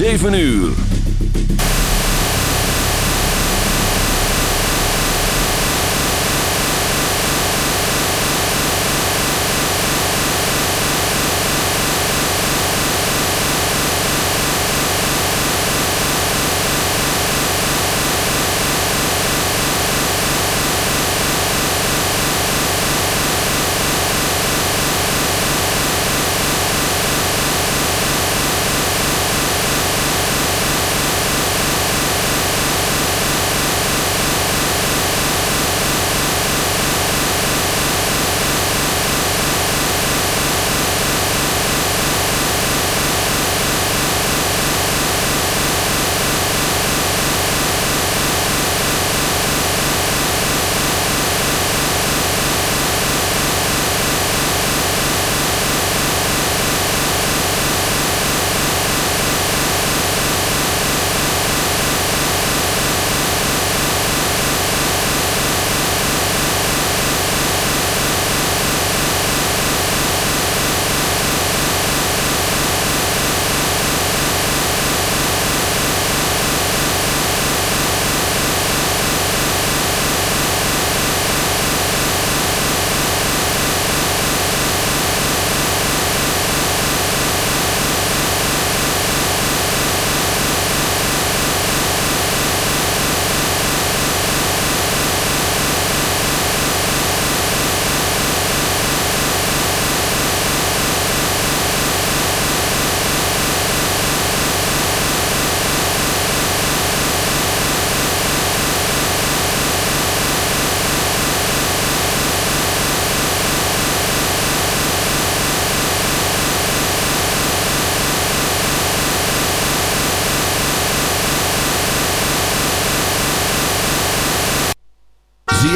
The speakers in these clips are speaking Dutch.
7 uur.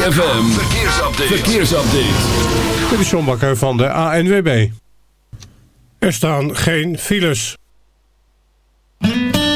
ZFM, verkeersupdate. verkeersupdate. Dit is John Bakker van de ANWB. Er staan geen files.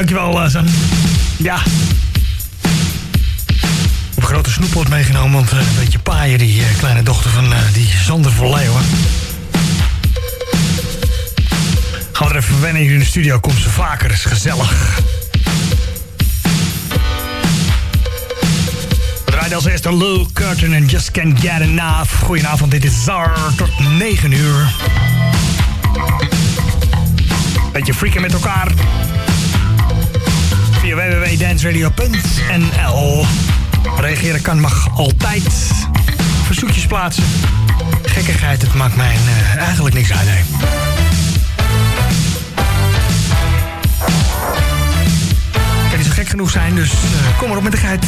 Dankjewel, uh, San. Ja. Op grote snoeppot meegenomen, want eh, een beetje paaien, die eh, kleine dochter van eh, die Sander van Leeuwen. Gaan we er even wennen hier in de studio. Komt ze vaker, is gezellig. Als eerste Lou Curtin en Just Can't Get Enough. Goedenavond, dit is Zar tot 9 uur. Beetje freaken met elkaar. Via www.danceradio.nl Reageren kan mag altijd. Verzoekjes plaatsen. Gekkigheid, het maakt mij eh, eigenlijk niks uit. hè. Kan niet zo gek genoeg zijn, dus eh, kom maar op met de geit.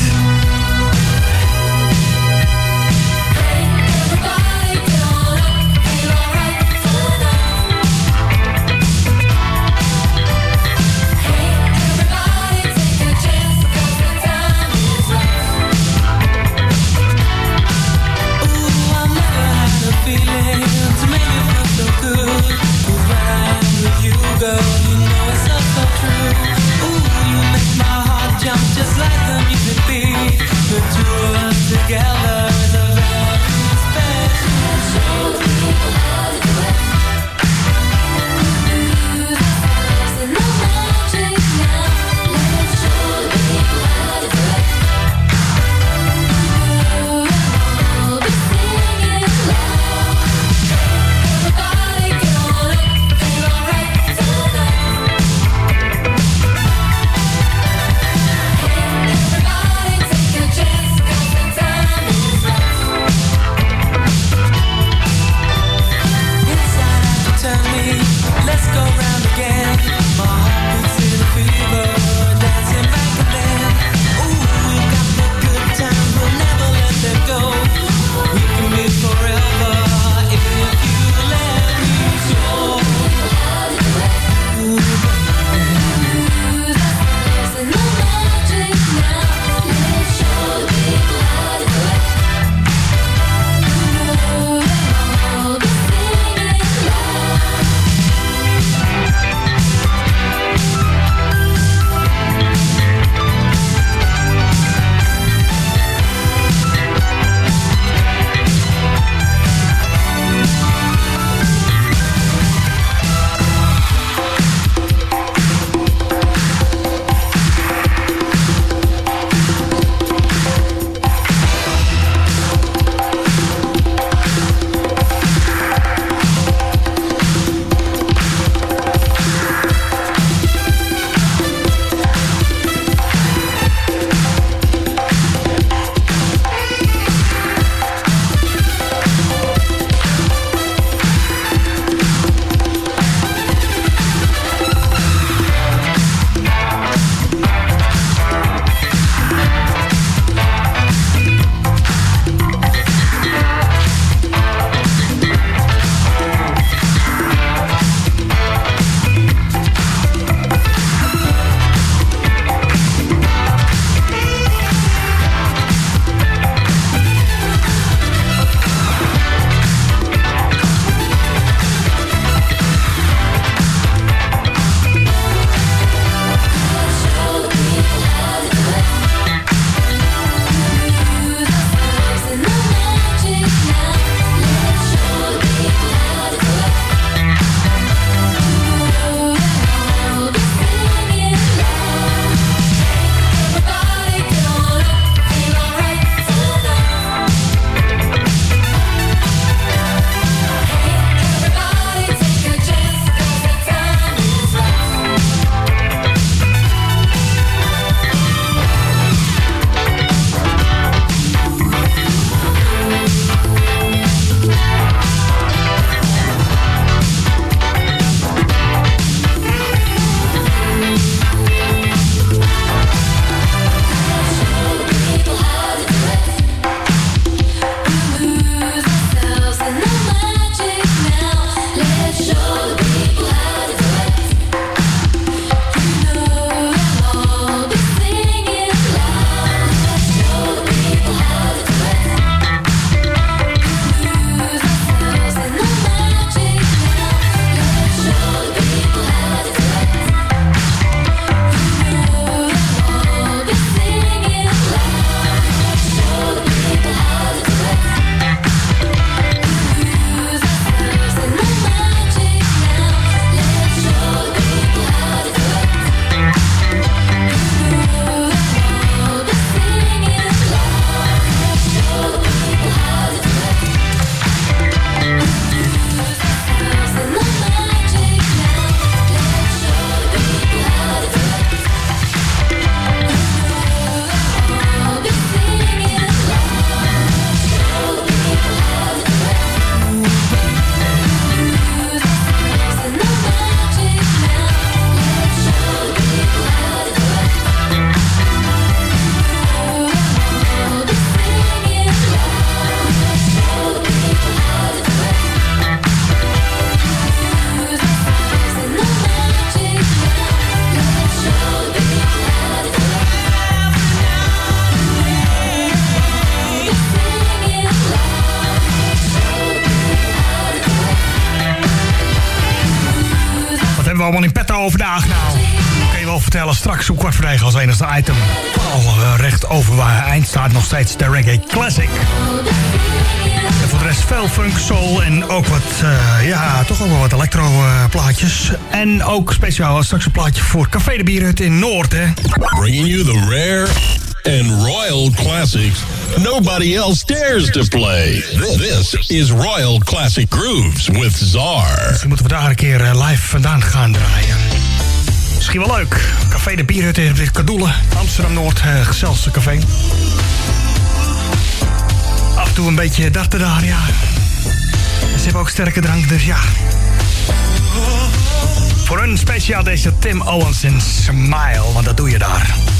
Als enigste item. Al eh, recht over waar eind staat nog steeds de Reggae Classic. En voor de rest veel funk, soul en ook wat, eh, ja, toch ook wel wat electro eh, plaatjes. En ook speciaal straks een plaatje voor Café de Bierhut in Noord, hè. Bringing you the rare and royal classics nobody else dares to play. This is Royal Classic Grooves with Czar. Misschien moeten we daar een keer live vandaan gaan draaien. Misschien wel leuk. Café de Bierhut in Kadoelen, Amsterdam-Noord, eh gezelligste café. Af en toe een beetje darten daar, ja. Ze hebben ook sterke drank, dus ja. Voor hun speciaal deze Tim Owens in Smile, want dat doe je daar.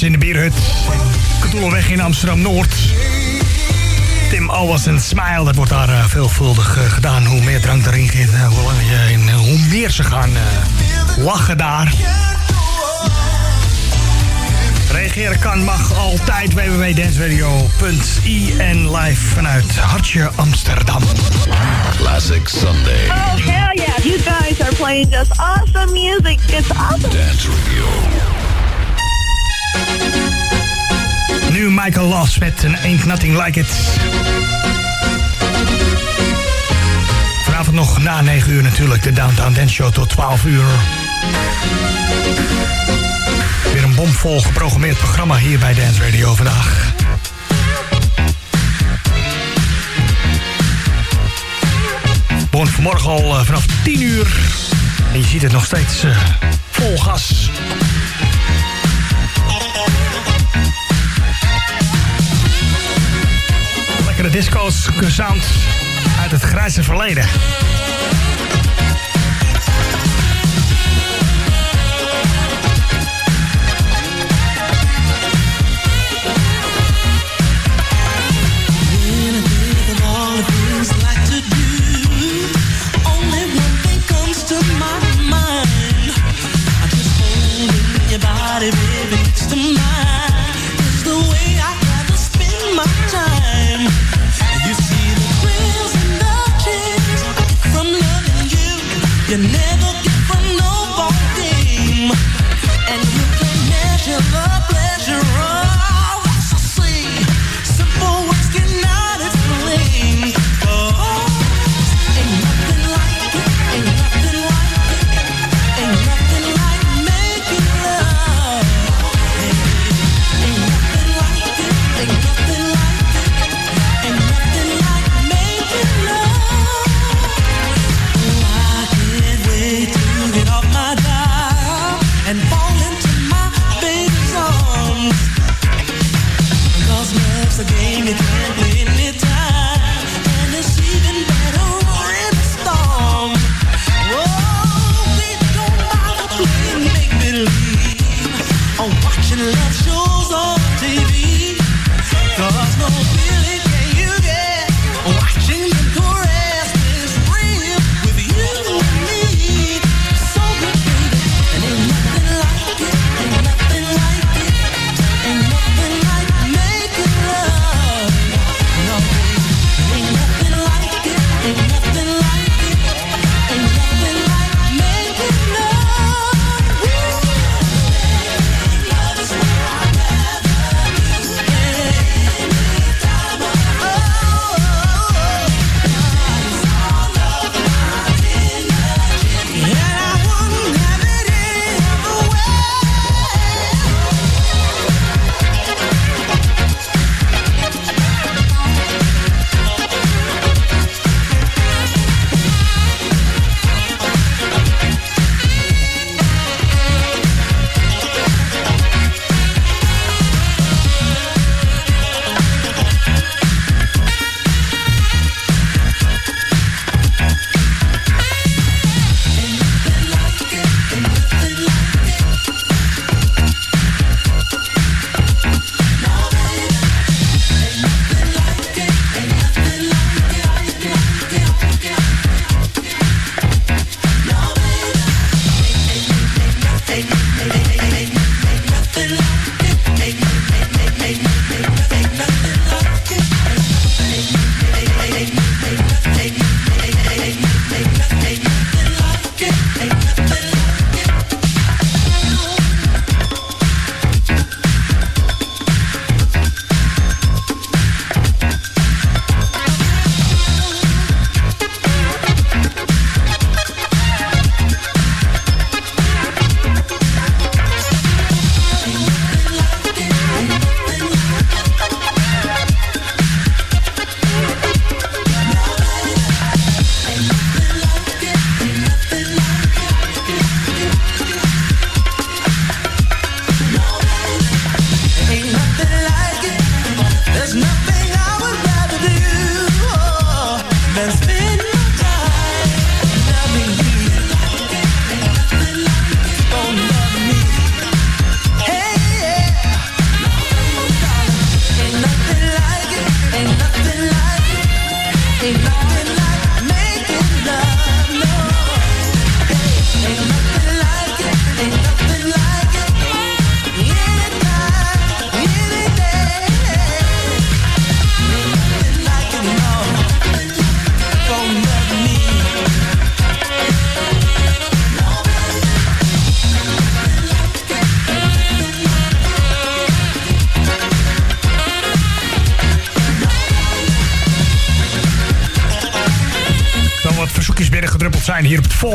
Mensen in de bierhut. Katoelenweg in Amsterdam-Noord. Tim Alwas en Smile, dat wordt daar eh, veelvuldig eh, gedaan. Hoe meer drank erin gaat, eh, hoe, langer je, en, hoe meer ze gaan lachen daar. Reageren kan, mag altijd www.danceradio.in live vanuit Hartje Amsterdam. Classic Sunday. Oh, hell yeah. You guys are playing just awesome music. It's awesome. Dance Radio. Nu Michael Loss met een Ain't Nothing Like It. Vanavond nog na 9 uur natuurlijk de Downtown Dance Show tot 12 uur. Weer een bomvol geprogrammeerd programma hier bij Dance Radio vandaag. Begon vanmorgen al eh, vanaf 10 uur. En je ziet het nog steeds eh, vol gas. Disco's, sound uit het grijze verleden.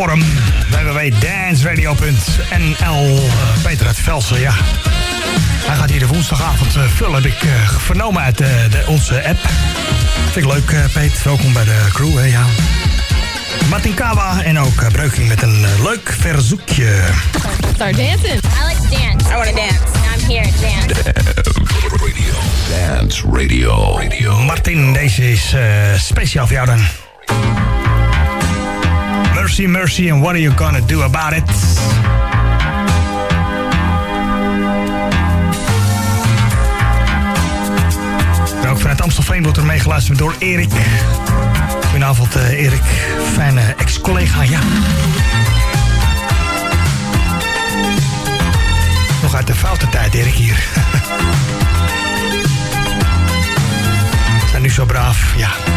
forum www.dansradio.nl. Peter het Velsen, ja. Hij gaat hier de woensdagavond eh, vullen, heb ik eh, vernomen uit eh, de, onze app. Vind ik leuk, Peet. Welkom bij de crew, hè, ja. Martin Kawa en ook Breuking met een leuk verzoekje. Start dancing. I like to dance. I want to dance. I'm here dance. Dance Radio. Dance Radio. Martin, deze is speciaal voor jou dan. Mercy, Mercy, and what are you gonna do about it? Ook vanuit Amstelveen wordt er meegeluisterd door Erik. Goedenavond uh, Erik, fijne eh, ex-collega, ja. Nog uit de foute tijd Erik hier. zijn nu zo braaf, ja.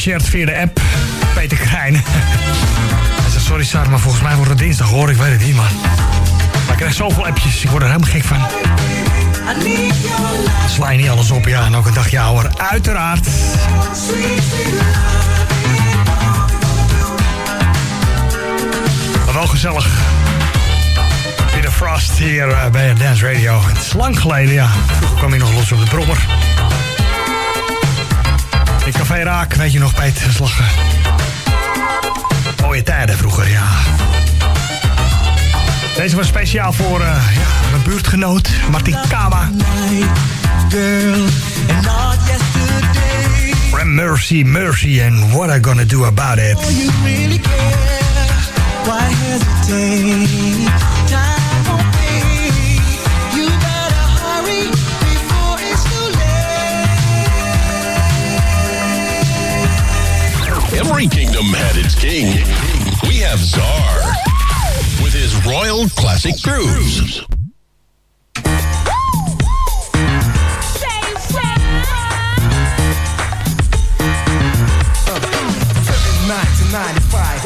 geshared via de app. Peter Krijn. Sorry Sarah, maar volgens mij wordt het dinsdag hoor. Ik weet het niet, man. Maar ik krijg zoveel appjes. Ik word er helemaal gek van. Sla je niet alles op, ja. En ook een dagje ouder. Uiteraard. Maar wel gezellig. Peter Frost hier eh, bij Dance Radio. Het is lang geleden, ja. Vroeger kwam hij nog los op de brommer. In Café Raak, weet je nog, Peter Slagen. Eh, mooie tijden vroeger, ja. Deze was speciaal voor uh, ja, mijn buurtgenoot, Martin Kama. Ram Mercy, Mercy, and what I gonna do about it? Every kingdom had its king. We have Czar with his Royal Classic Grooves.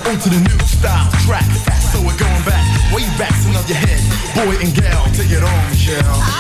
Onto the new style track, so we're going back, way back, to so your head, boy and gal, take it on, Michelle.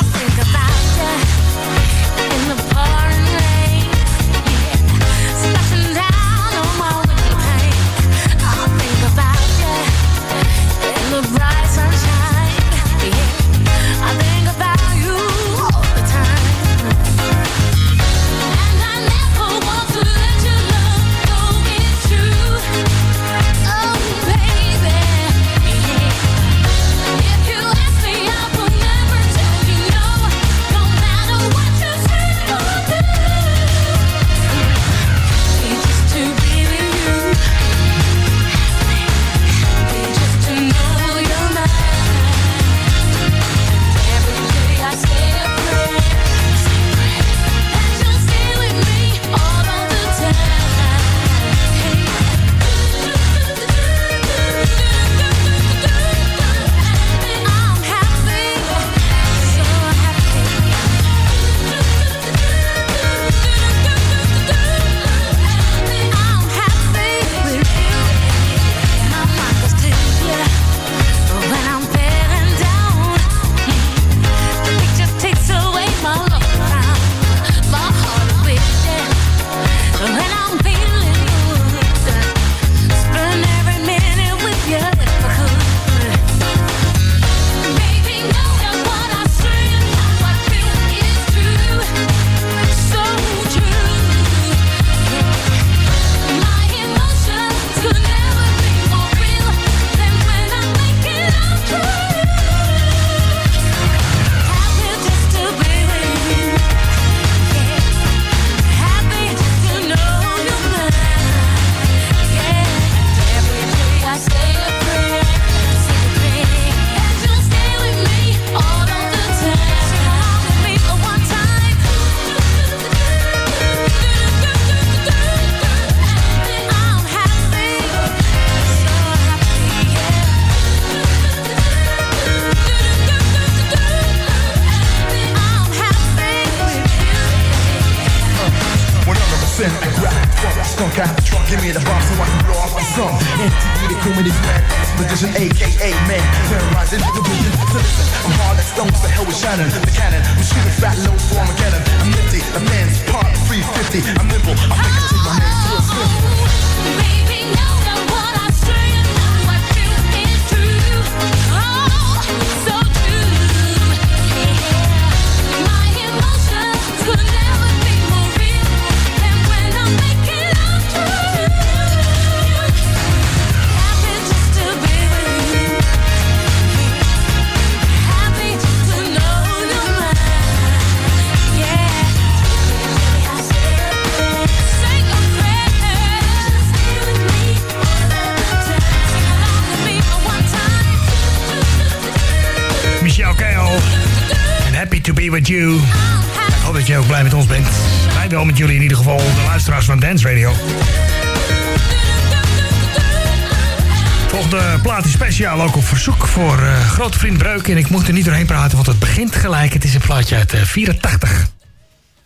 grote vriend Breuk en ik moet er niet doorheen praten, want het begint gelijk. Het is een plaatje uit uh, 84.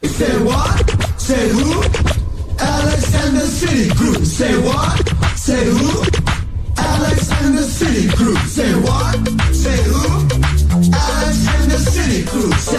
Say what? Say who? Alexander City Group. Say what? Say who? Alexander City Group. Say what? Say who? Alexander City Group. Say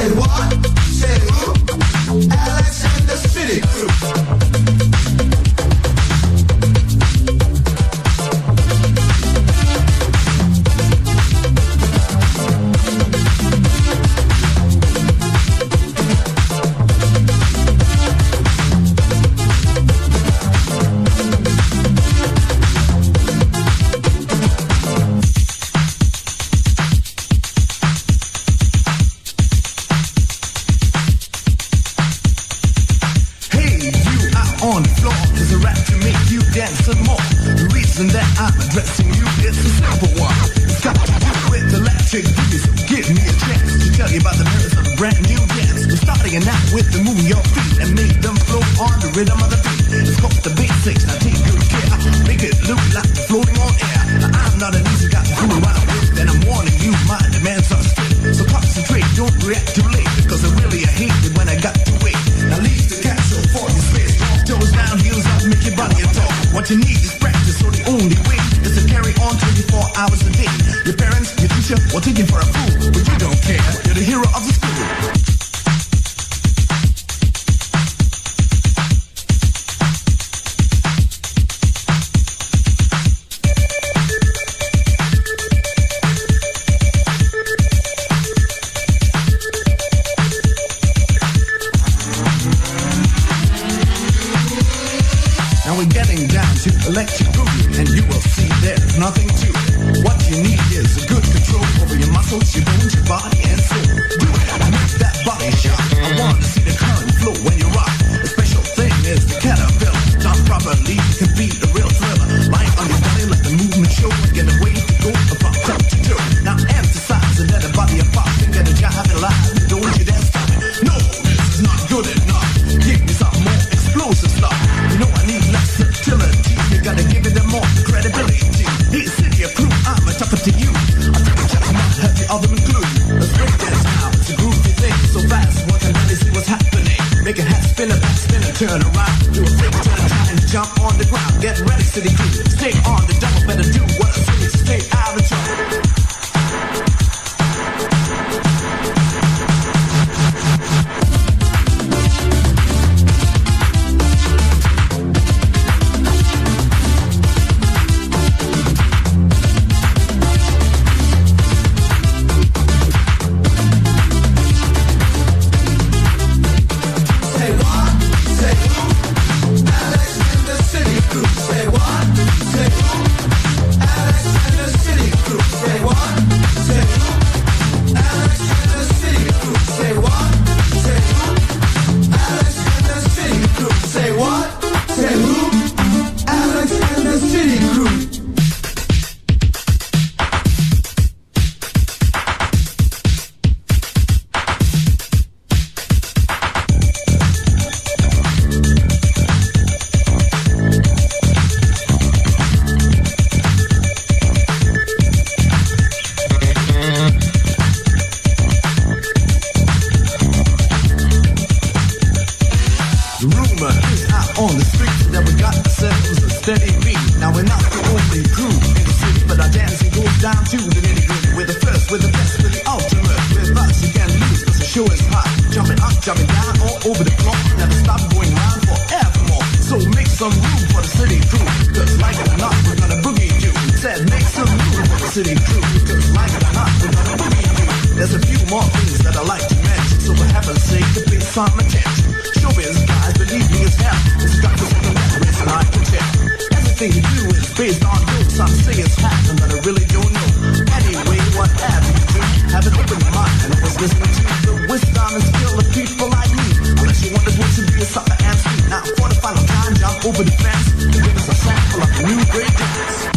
till it's hot. Jumping up, jumping down, all over the clock. Never stop going round forevermore. So make some room for the city crew. Cause like it or not, we're gonna boogie you. Said make some room for the city crew. Cause like it or not, we're gonna boogie you. There's a few more things that I like to mention. So for heaven's sake, please some attention. Showbiz guys, believe me, it's hell. It's got to on the left, race and I can tell. Everything you do is based on rules, I'm saying it's happening, but I really don't know. Anyway, whatever. happened? Have it open mind and always listen to the wisdom and skill the people like me. When you wanted to do a ask me not Now the the time, jump over the fence. Give us a sample of new great dance.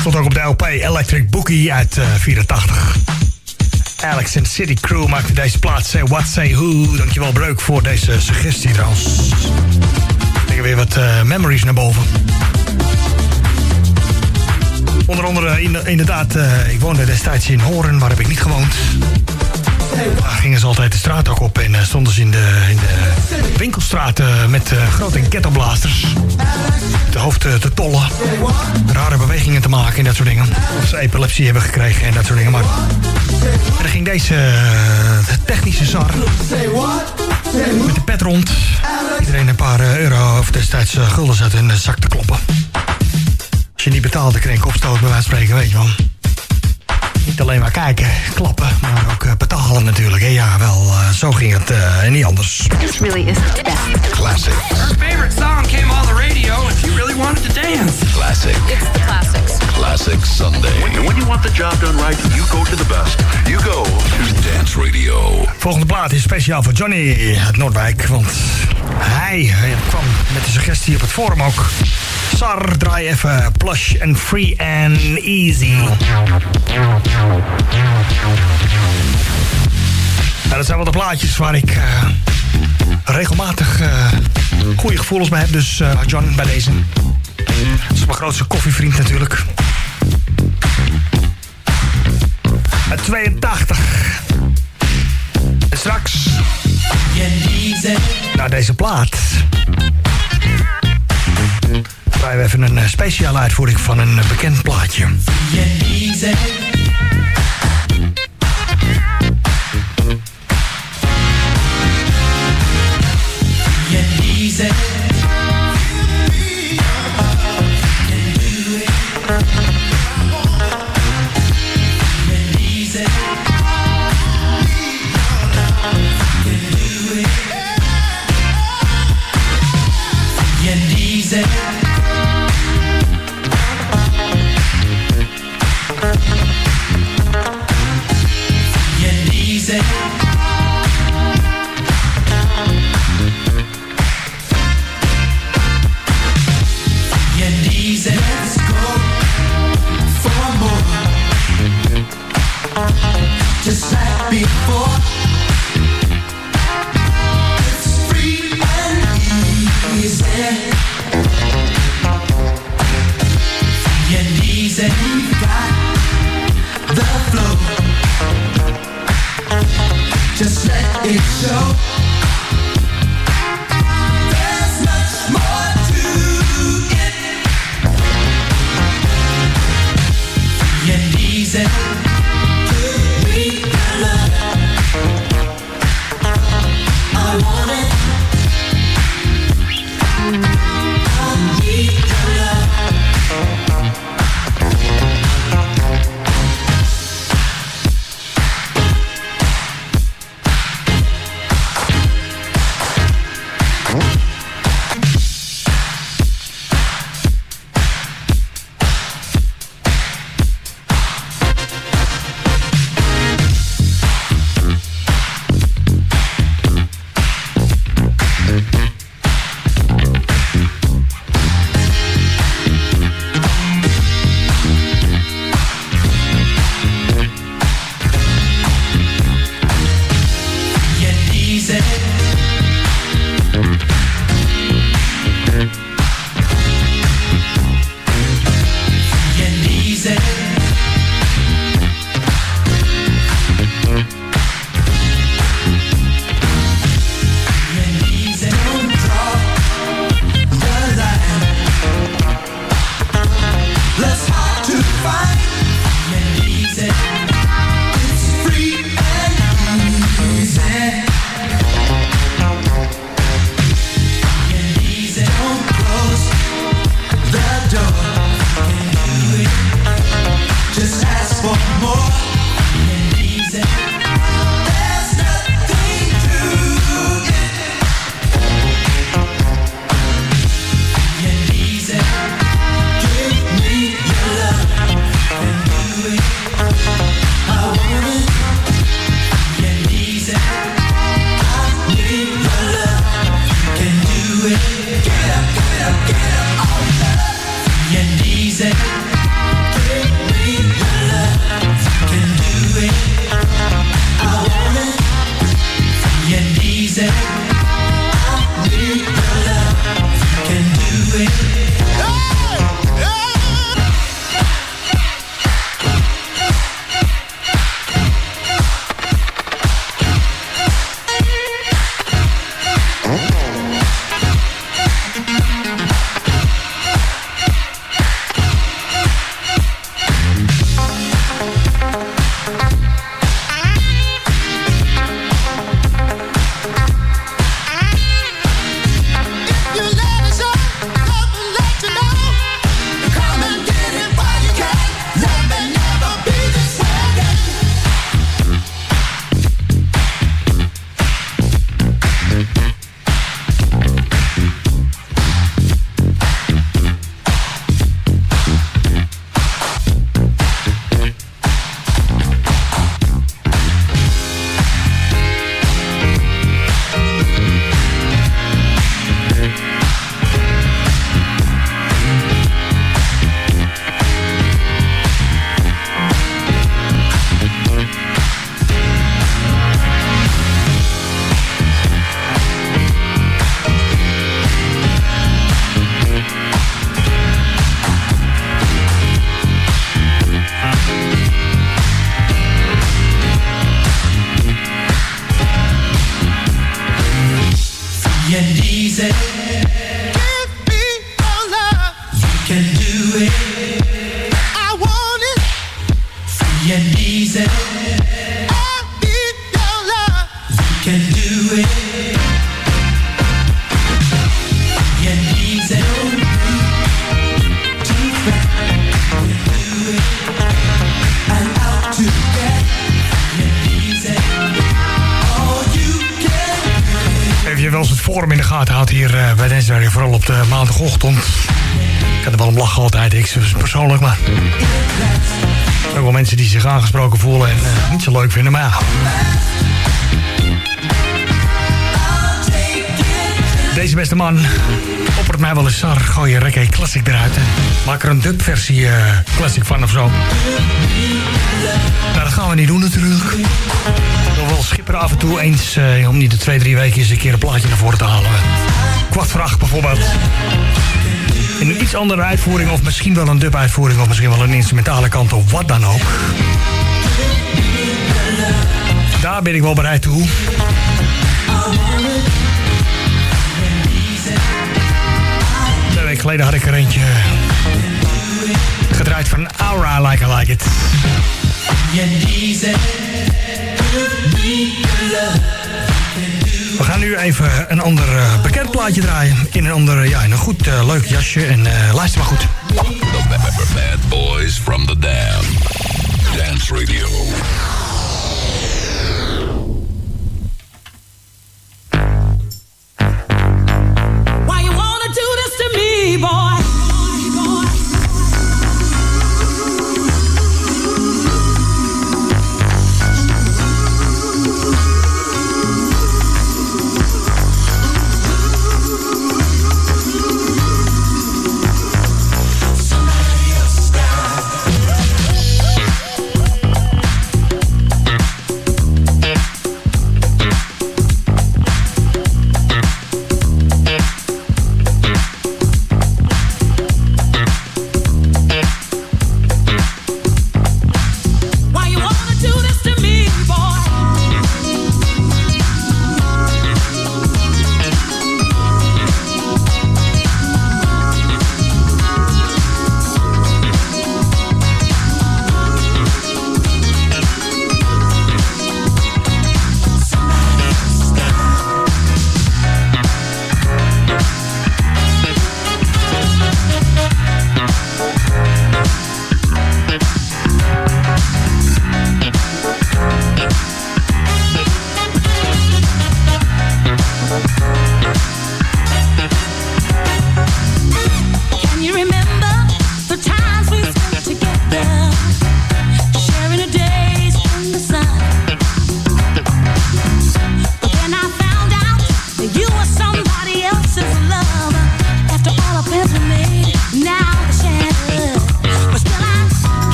Stond ook op de LP Electric Boogie uit eh, 84. Alex en City Crew maakten deze plaats. Say what, say who. Dankjewel Breuk voor deze suggestie trouwens. Ik weer wat eh, memories naar boven. Onder andere, eh, inderdaad, eh, ik woonde destijds in Horen, waar heb ik niet gewoond. Daar gingen ze altijd de straat ook op en eh, stonden ze in de, in de winkelstraten met grote kettoblasters. De hoofd te tollen, rare bewegingen te maken en dat soort dingen. Of ze epilepsie hebben gekregen en dat soort dingen. Maar er dan ging deze technische zar met de pet rond. Iedereen een paar euro of destijds gulden in de zak te kloppen. Als je niet betaalde, kreeg ik opstoot bij wijze van spreken, weet je wel. Niet alleen maar kijken, klappen, maar ook eh, betalen natuurlijk. hè. Ja, wel, eh, zo ging het eh, en niet anders. This really is the best. Classic. Her favorite song came on the radio and she really wanted to dance. Classic. It's the classics. Classic Sunday. When, when you want the job done right, you go to the best. You go to Dance Radio. Volgende plaat is speciaal voor Johnny uit Noordwijk. Want hij eh, kwam met de suggestie op het forum ook. Sar, draai even plush and free and easy. Nou, dat zijn wel de plaatjes waar ik eh, regelmatig eh, goede gevoelens bij heb. Dus eh, John, bij deze. Dat is mijn grootste koffievriend natuurlijk. Uit 82. En straks... Na deze plaat... draaien we even een eh, speciale uitvoering van een eh, bekend plaatje. Forum in de gaten gehad hier eh, bij Dance vooral op de maandagochtend. Ik kan er wel om lachen altijd, ik persoonlijk, maar... Er zijn ook wel mensen die zich aangesproken voelen en eh, niet zo leuk vinden, maar ja. Deze beste man oppert mij wel eens, Sar, gooi je reggae classic eruit maak er een dubversie eh classic van of zo. Nou, dat gaan we niet doen natuurlijk. Nog wel schipperen af en toe eens, eh, om niet de twee, drie weken eens een keer een plaatje naar voren te halen. Kwart bijvoorbeeld. In een iets andere uitvoering, of misschien wel een dub-uitvoering, of misschien wel een instrumentale kant, of wat dan ook. Daar ben ik wel bereid toe. Weken geleden had ik er eentje gedraaid van Aura, Like I Like It. We gaan nu even een ander eh, bekend plaatje draaien. In een ander, ja, in een goed eh, leuk jasje. En eh, luister maar goed. The Bad Boys from the Dam. Dance Radio.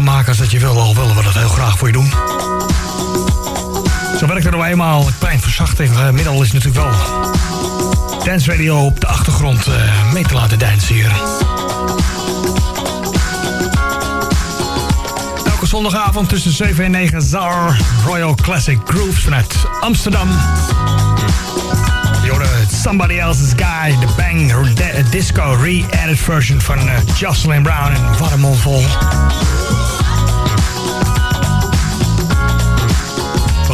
Maken als dat je wil, al willen we dat heel graag voor je doen. Zo werkt er nou eenmaal. Een klein verzachting eh, middel is natuurlijk wel... Dance radio op de achtergrond eh, mee te laten dansen hier. Elke zondagavond tussen 7 en 9 Zar Royal Classic Grooves vanuit Amsterdam. Somebody Else's Guy, de Bang Disco re-edit version van eh, Jocelyn Brown en wat mond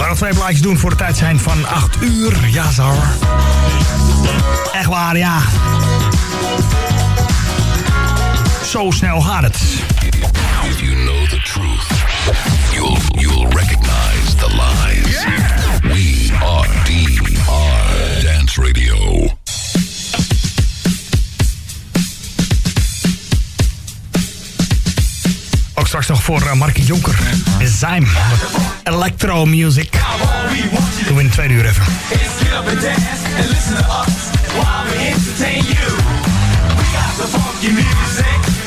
gaan nog twee plaatjes doen voor de tijd zijn van 8 uur. Ja, Zar. Echt waar, ja. Zo snel gaat het. If you know the truth, you'll you'll recognize the lies. We are DR Dance Radio. Straks nog voor uh, Markie Jonker Zijm. Electro Music. Doen we in de tweede uur even.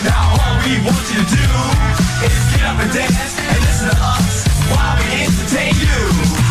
Now all we want you to do is get up and dance and listen to us while we entertain you.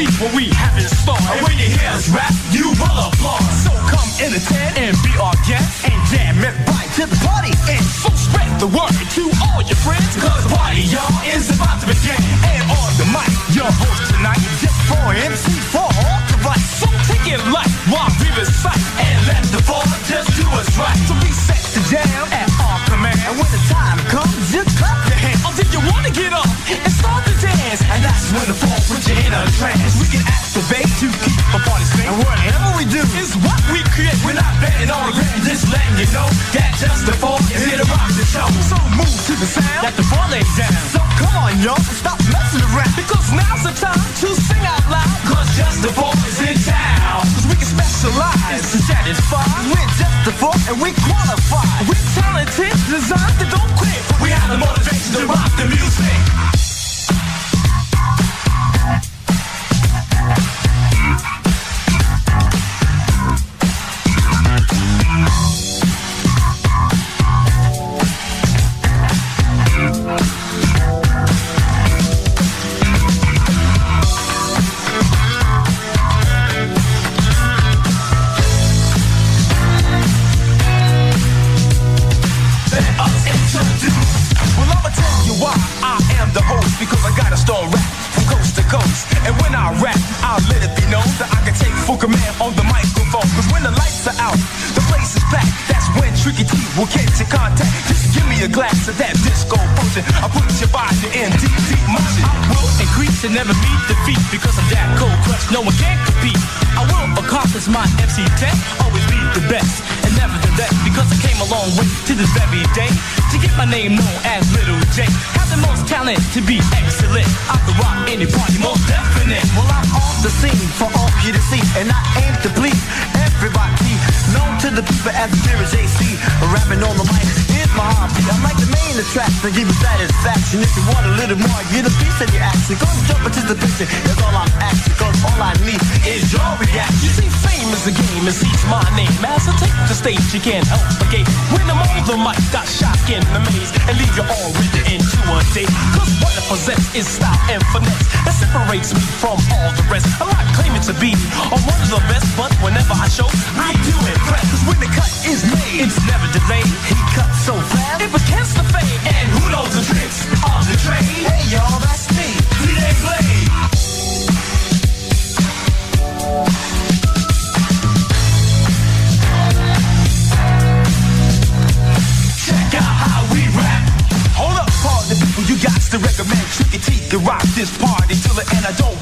See what we have in store. And when you hear us rap, you will applaud. So come entertain and be our guest and jam it right to the party. And so spread the word to all your friends. Cause the party, y'all, is about to begin. And on the mic, your host tonight, just for MC for all to right. So take it light while we recite. And let the ball just do us right. So be set the jam at our command. And when the time comes, just clap your hands. Oh, Until you wanna get up and start to And that's when the fall puts you in a trance. We can activate to keep the party straight. And whatever we do is what we create. We're not betting on the grand, just letting you know that just the fall is here to rock the show. So move to the sound that the ball lays down. So come on, y'all, stop messing around. Because now's the time to sing out loud. Cause just the ball is in town. Cause we can specialize to satisfy. We're just the ball and we qualify. We're talented, designed to don't quit. We have the motivation to rock the music. Day to get my name known as Little J. Have the most talent to be excellent. I can rock any party, most definite. Well, I'm on the scene for all you to see, and I aim to please everybody. Known to the people as Mirror JC, rapping on that give you satisfaction. If you want a little more, get a piece of your action. Go jump into the picture, that's all I'm asking. Cause all I need is your reaction. You see, fame is a game, and seats my name. As I take the stage, you can't help but gape. When I'm on the mic, got shock in the maze, and leave you all written into a day. Cause what I possess is style and finesse that separates me from all the rest. I'm not claiming to be on one of the best, but whenever I show, I do impress. Cause when the cut is made, it's never delayed. He cuts so fast, it begins to fade. And who knows the tricks of the trade? Hey y'all, that's me, D-Day Blade. Check out how we rap. Hold up, partner, people, you got to recommend Tricky T to rock this party till the end. I don't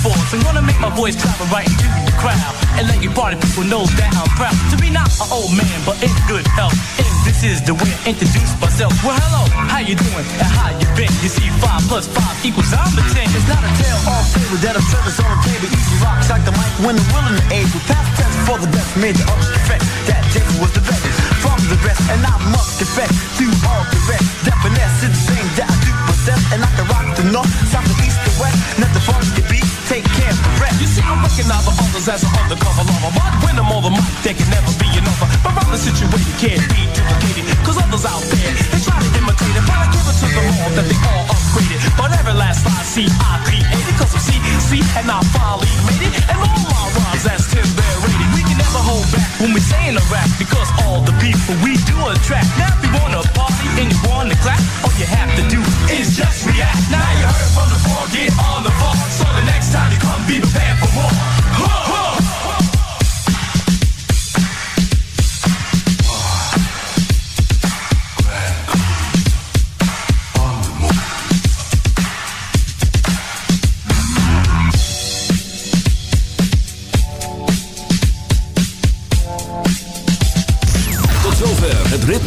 force. I'm gonna make my voice travel right into the crowd. And let you party people know that I'm proud to be not an old man, but in good health. And this is the way I introduce myself. Well, hello, how you doing? And how you been? You see, five plus five equals I'm a ten. It's not a tale all flavor that I'm service on the table. Easy rocks like the mic when the willing to age. We pass test for the best, made the ups effect. That Jason was the best from the rest, and I must confess to all the rest. That finesse is the same that I do possess, and I can rock the north, south, and east, and west. Nothing fun to beat, take care of the rest. You see, I recognize the others as an undercover lover, but when I'm on the mic, there can never be another. But rather situated can't be duplicated, cause others out there, they try to imitate it, but I give it to them all that they all upgraded. But every last line, see, I created, cause I'm CC, and I finally made it, and all my rhymes, that's 10 bear rated. Hold back when we saying a rap, because all the people we do attract. Now if you wanna party and you wanna clap, all you have to do is just react. Now you heard from the floor, get on the floor, so the next time you come, be prepared for more. Huh, huh.